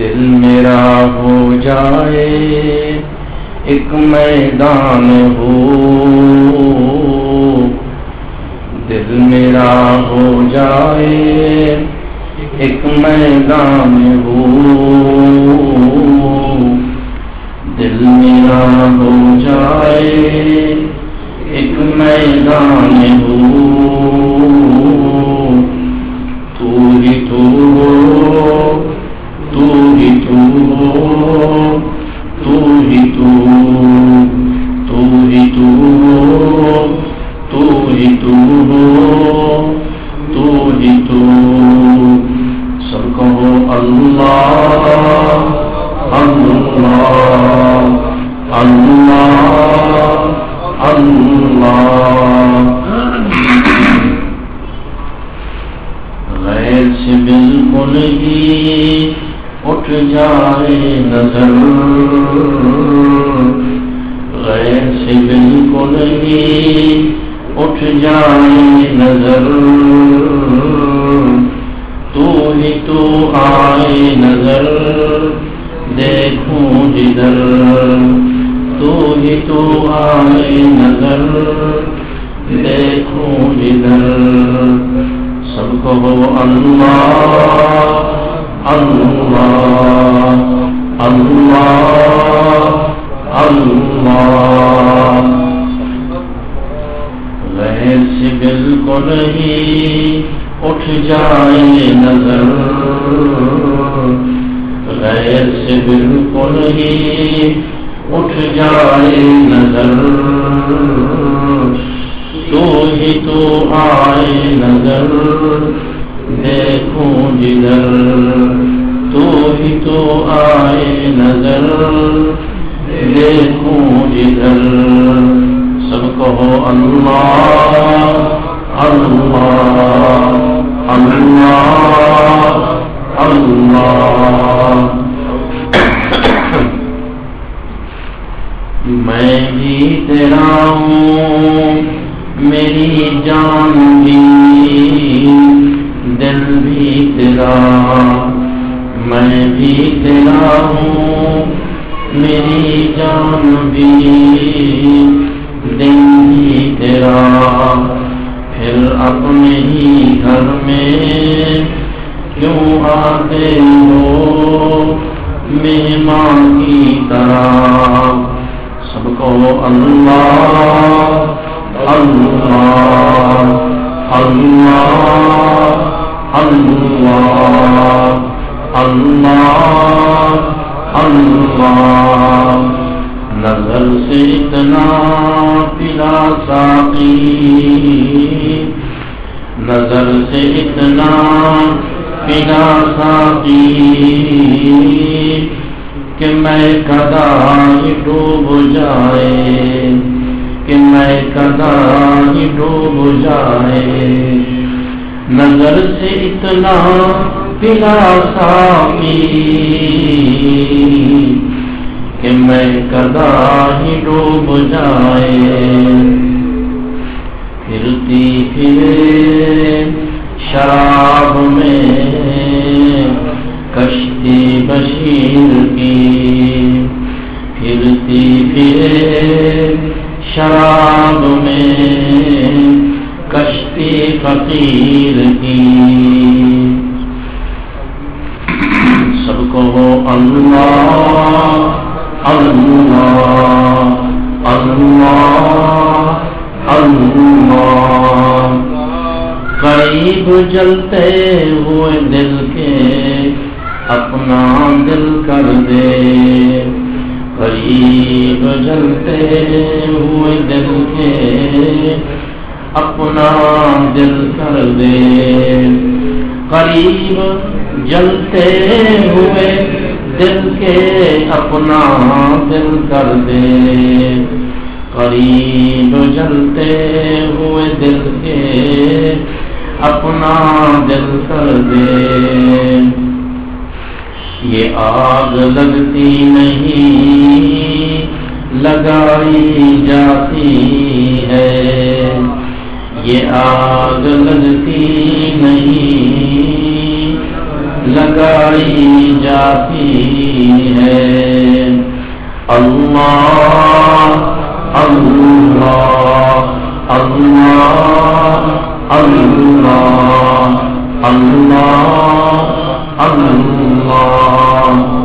دل میرا ہو جائے، ایک میدان ہو۔ دل میرا ہو جائے، ایک میدان ہو۔ دل میرا ہو جائے، ایک میدان ہو۔ تو ہی تو تو ہو تو ہی تو سب کہو اللہ اللہ اللہ اللہ غیر سے بالکل ہی اٹھ جائے نظر، غیر سے بالکل ہی اٹھ جائے نظر۔ تو ہی تو آئے نظر۔ دیکھوں جدھر تو ہی تو آئے نظر۔ دیکھوں جدھر سب کو اللہ اللہ اللہ اللہ۔ سے بالکل ہی اٹھ جائے نظر۔ غیر سے بالکل ہی اٹھ جائے نظر۔ تو ہی تو آئے نظر، دیکھوں جدھر تو ہی تو آئے نظر، دیکھوں جدھر کہو اللہ اللہ اللہ اللہ میں بھی تیرا ہوں، میری جان بھی، دل بھی تیرا۔ میں بھی تیرا ہوں، میری جان بھی۔ دل تیرا۔ پھر اپنے ہی گھر میں کیوں آتے ہو؟ مہمان کی طرح۔ سب کو اللہ اللہ اللہ اللہ اللہ اللہ۔ نظر سے اتنا ساقی۔ نظر سے اتنا پلا ساقی کہ میں کدا ہی ڈوب جائے، کہ میں کدا ہی ڈوب جائے۔ نظر سے اتنا پلا ساقی کہ میں کدا ہی ڈوب جائے۔ پھرتی پھرے شراب میں کشتی بشیر کی۔ پھرتی پھرے شراب میں کشتی فقیر کی۔ سب کو اللہ۔ اللہ اللہ اللہ قریب جلتے ہوئے دل کے اپنا دل کر دے۔ قریب جلتے ہوئے دل کے اپنا دل کر دے۔ قریب جلتے دل کے اپنا دل کر دے۔ قریب جلتے ہوئے دل کے اپنا دل کر دے۔ یہ آگ لگتی نہیں، لگائی جاتی ہے۔ یہ آگ لگتی نہیں لگائی جاتی ہے۔ اللہ اللہ اللہ اللہ اللہ اللہ۔